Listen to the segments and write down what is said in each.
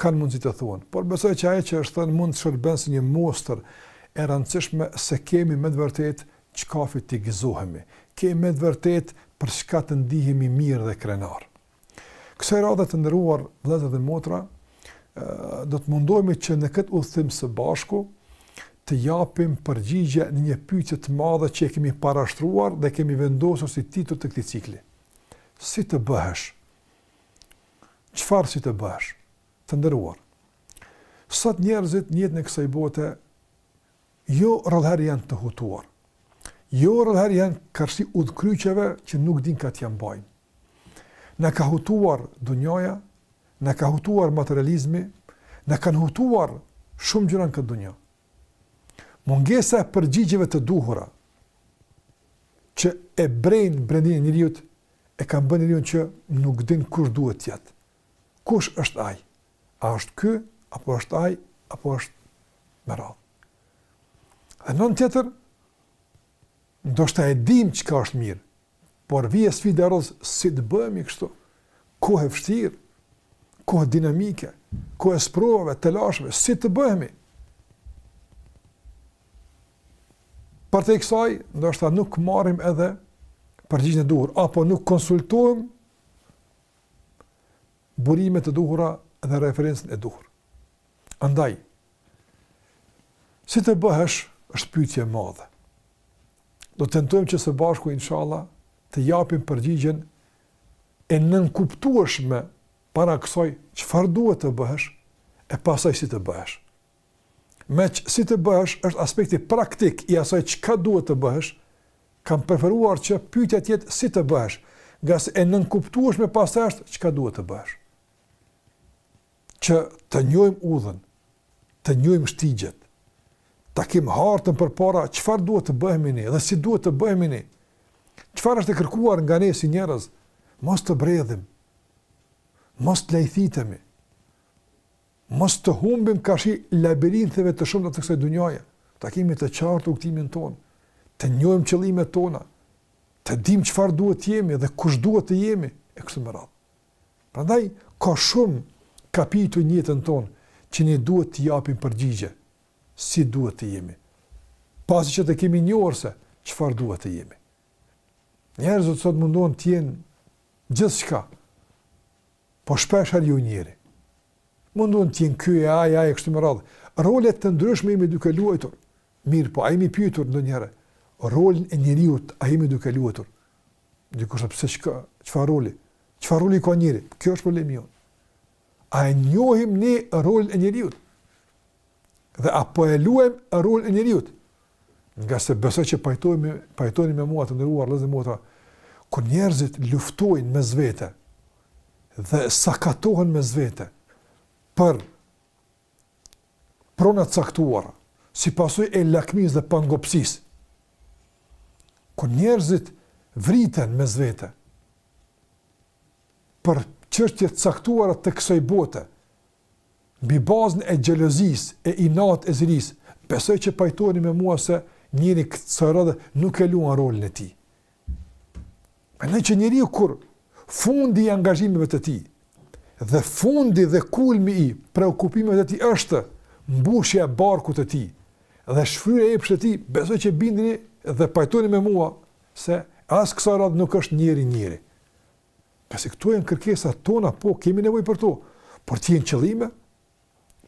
kanë mundësi të thuan, por besoj që ajo që është thënë mund të shërben si një mostër e rëndësishme se kemi me të vërtetë çka t'i gëzohemi, kemi me të vërtetë për çka të ndihemi mirë dhe krenarë. Kësaj radhe të nderuar vëllezër dhe motra, do të mundohemi që në këtë udhëtim së bashku të japim përgjigje në një pyetje të madhe që e kemi parashtruar dhe kemi vendosur si titull të këtij cikli. Si të bëhesh Çfarë si të bëhesh? Të nderuar, sot njerëzit në jetën e kësaj bote jo rrallëherë janë të hutuar, jo rrallëherë janë karshi udhëkryqeve që nuk din kah t'ia mbajnë. Na ka hutuar dunjaja, na ka hutuar materializmi, na kanë hutuar shumë gjëra në këtë dunja. Mungesa e përgjigjeve të duhura që e brejnë brendinë e njeriut, e kanë bënë njeriun që nuk din kush duhet të jetë. Kush është ai? A është ky, apo është ai, apo është me radhë. Dhe në anën tjetër, ndoshta e dimë çka është mirë, Por vjen sfida e rëndë, si të bëhemi kështu? Kohë e vështirë, kohë dinamike, kohë e sprovave, telasheve, si të bëhemi? Përtej kësaj, ndoshta nuk marrim edhe përgjigjen e duhur, apo nuk konsultojmë burimet e duhura dhe referencën e duhur. Andaj, Si të bëhesh është pyetje e madhe. Do të tentojmë që së bashku inshallah të japim përgjigjen e nënkuptueshme para kësaj çfarë duhet të bëhesh e pastaj si të bëhesh. Meqë si të bëhesh është aspekti praktik i asaj çka duhet të bëhesh, kam preferuar që pyetja të jetë si të bëhesh, ngase e nënkuptueshme pastaj është çka duhet të bëhesh. që të njohim udhën, të njohim shtigjet, ta kemi hartën përpara çfarë duhet të bëhemi ne dhe si duhet të bëhemi ne. Çfarë është e kërkuar nga ne si njerëz? Mos të bredhim. Mos të lajthitemi. Mos të humbim karshi labirintheve të shumta të kësaj dunjaje. Ta kemi të qartë rrugëtimin ton, të njohim qëllimet tona, të dimë çfarë duhet të jemi dhe kush duhet të jemi e kështu me radhë. Prandaj ka shumë kapituj në jetën tonë që ne duhet t'i japim përgjigje si duhet të jemi. Pasi që të kemi njohur se çfarë duhet të jemi. Njerëzit sot mundohen të jenë gjithçka. Po shpeshherë jo njeri. Mundohen të jenë ky e ai, ai kështu me radhë. Role të ndryshme jemi duke luajtur. Mirëpo a jemi pyetur ndonjëherë rolin e njeriut, a jemi duke luajtur. Dikush thotë pse çka, çfarë roli? Çfarë roli ka njeri? Ky është problemi jonë. A e njohim ne rolin e njeriut? Dhe a po e luajm rolin e njeriut? Ngase besoj që pajtohemi, pajtoheni me mua të nderuar vëllezër motra, kur njerëzit luftojnë mes vete dhe sakatohen mes vete për prona të caktuara, si pasojë e lakmisë dhe pangopësisë, kur njerëzit vriten mes vete për çështje të caktuara të kësaj bote, mbi bazën e xhelozisë, e inatit, e zilisë, besoj që pajtoheni me mua se njeri kësaj radhe nuk e luan rolin e tij. Mendoj që njeriu kur fundi i angazhimeve të tij dhe fundi dhe kulmi i preokupimeve të tij është mbushja e barkut të tij dhe shfryrja e epshit të tij, besoj që bindni dhe pajtoni me mua se as kësaj radhe nuk është njeri njeri. Pasi këto janë kërkesa tona, po kemi nevojë për to, por të jenë qëllime,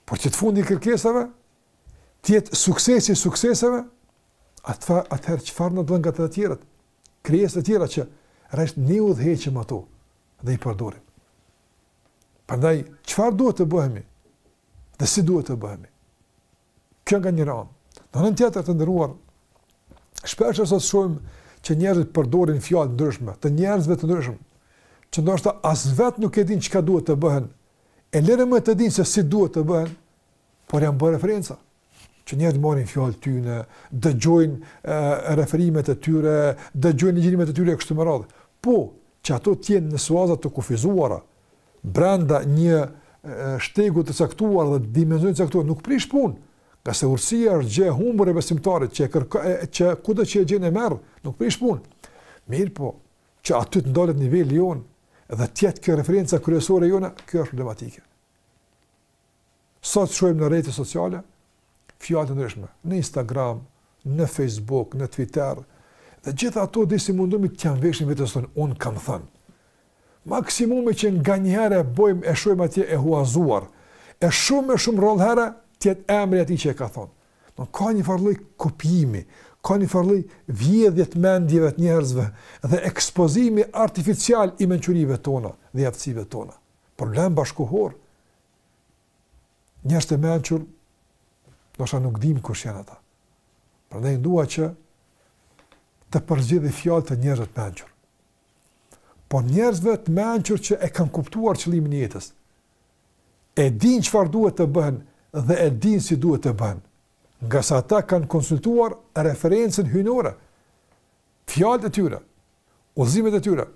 por të jetë fundi i kërkesave, të jetë suksesi i sukseseve, atëherë çfarë na dallon nga të tjerët? Krijesa të tjera që në esencë ne udhëheqim ato dhe i përdorim. Prandaj çfarë duhet të bëhemi? Dhe si duhet të bëhemi? Kjo nga njëra anë. Në anën tjetër të nderuar, shpeshherë sot shohim që njerëzit përdorin fjalë të ndryshme, të njerëzve të ndryshëm, që ndoshta as vetë nuk e din çka duhet të bëhen. E lëre më të din se si duhet të bëhen, por janë bërë referenca që njerëzit marrin fjalë të tyne, dëgjojnë referimet e tyre, dëgjojnë ligjërimet e tyre e kështu me radhë. Po, që ato të jenë në suaza të kufizuara brenda një shtegu të caktuar dhe dimensionit të caktuar nuk prish punë. Ngase urësia është gjë e humbur e besimtarit që e kërkon, e, që kudo që e gjen e merr, nuk prish punë. Mirëpo, që aty të ndalet niveli jonë dhe të jetë kjo referenca kryesore jona, kjo është problematike. Sot shohim në rrjete sociale fjalë të ndryshme, në Instagram, në Facebook, në Twitter, dhe gjitha ato dhe si mundohemi t'ia mveshim vetes tonë, unë kam thënë. Maksimumi që nganjëherë e bojmë e shënojmë atje e huazuar, e shumë e shumë rrallëherë të jetë emri i atij që e ka thonë. Në ka një farë lloj kopjimi, ka një farë lloj vjedhje të mendjeve të njerëzve dhe ekspozimi artificial i mençurive tona dhe aftësive tona. Problem bashkëkohor. Njerëz të mençur, ndoshta nuk dimë kush janë ata. Prandaj dua që të përzgjedhim fjalë të njerëzve të mençur. Po njerëzve të mençur që e kanë kuptuar qëllimin e jetës. E dinë çfarë duhet të bëhen dhe e dinë si duhet të bëhen. Ngase ata kanë konsultuar referencën hyjnore. Fjalët e tyre, udhëzimet e tyre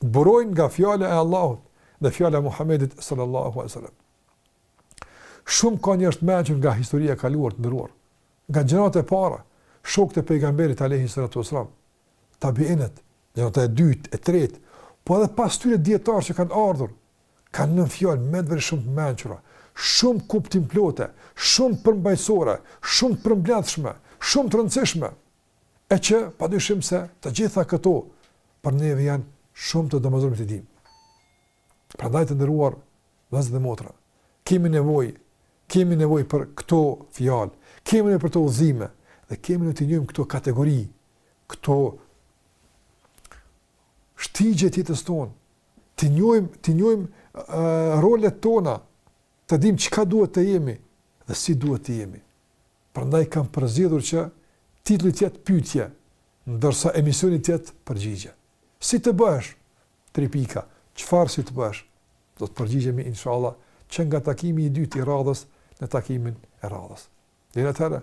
burojnë nga fjala e Allahut dhe fjala e Muhamedit sallallahu alaihi wasallam. Shumë ka njerëz të mençur nga historia e kaluar të nderuar, nga gjeneratat e para, shokët e pejgamberit alaihi salatu wasallam, tabiinat, gjenerata e dytë, e tretë, po edhe pas tyre dijetarë që kanë ardhur, kanë lënë fjalë me të vërtetë shumë të mençura, shumë kuptimplote, shumë përmbajtësore, shumë të përmbledhshme, shumë të rëndësishme. E që, pa dyshim se të gjitha këto për neve janë shumë të domosdoshme t'i dimë. Prandaj të nderuar vëllezër dhe motra. Kemi nevojë, kemi nevojë për këto fjalë, kemi nevojë për këto udhëzime, dhe kemi nevojë t'i njohim këto kategori, këto shtigje të jetës tonë, t'i njohim, t'i njohim uh, rolet tona, të dimë çka duhet të jemi dhe si duhet të jemi. Prandaj kam përzgjedhur që titulli të jetë Pyetje, ndërsa emisioni të jetë Përgjigje. Si të bëhesh? tri pika, Çfarë si të bëhesh? Do të përgjigjemi inshallah që nga takimi i dytë i radhës në takimin e radhës. Deri atëherë,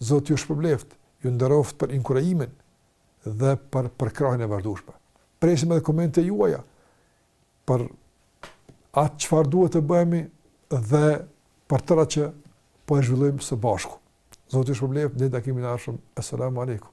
Zoti ju shpërbleftë, ju nderoftë për inkurajimin dhe për përkrahjen e vazhdueshme. Presim edhe komentet juaja. për atë çfarë duhet të bëhemi dhe për tëra që po e zhvillojmë së bashku. Zoti ju shpërbleftë, deri në takimin e ardhshëm. Esselamu alaikum.